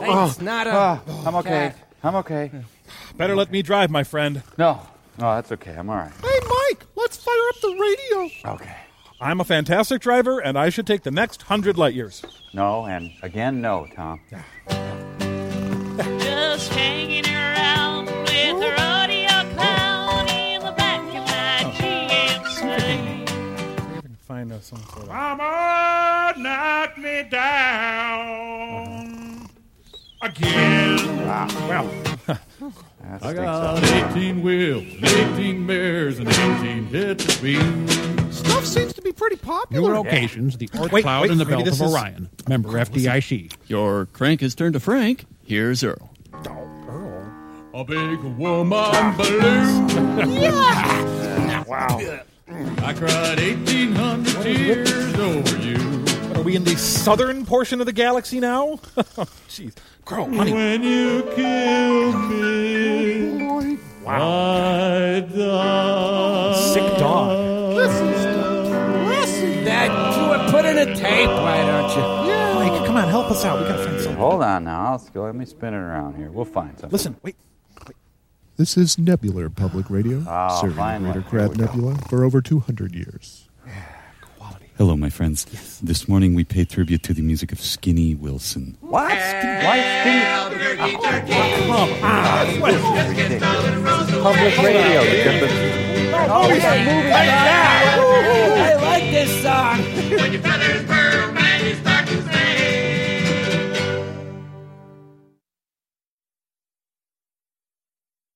It's not a. Ah, I'm okay. cat. I'm okay. Better let me drive, my friend. No, no, that's okay. I'm all right. Hey, Mike, let's fire up the radio. Okay. I'm a fantastic driver, and I should take the next hundred light years. No, and again, no, Tom. Just hanging around with a rodeo clown in the back of my GMC. Find uh, some sort of. Mama, knock me down again. Ah, well, That I got up. 18 wheels, and 18 bears, and 18 hits of beef. stuff seems to be pretty popular. Newer occasions, the Oort Wait, Cloud wait, and the maybe Belt this of is- Orion. Member FDIC. Your crank has turned to Frank. Here's Earl. Oh, Earl, A big woman balloon. Wow. I cried 1,800 tears over you. Are we in the southern portion of the galaxy now? Jeez. Crow, honey. When you killed me, I died. Sick dog. Listen. That you would put in a tape, why don't you? Yeah. Mike, come on, help us out. We gotta find something. Hold on now. Let's go. Let me spin it around here. We'll find something. Listen, wait. This is Nebular Public Radio, Oh, serving finally. Greater Crab we go. Nebula for over 200 years. Hello, my friends. This morning we pay tribute to the music of Skinny Wilson. What? Why skinny? Public radio. You get the- oh, I like this song.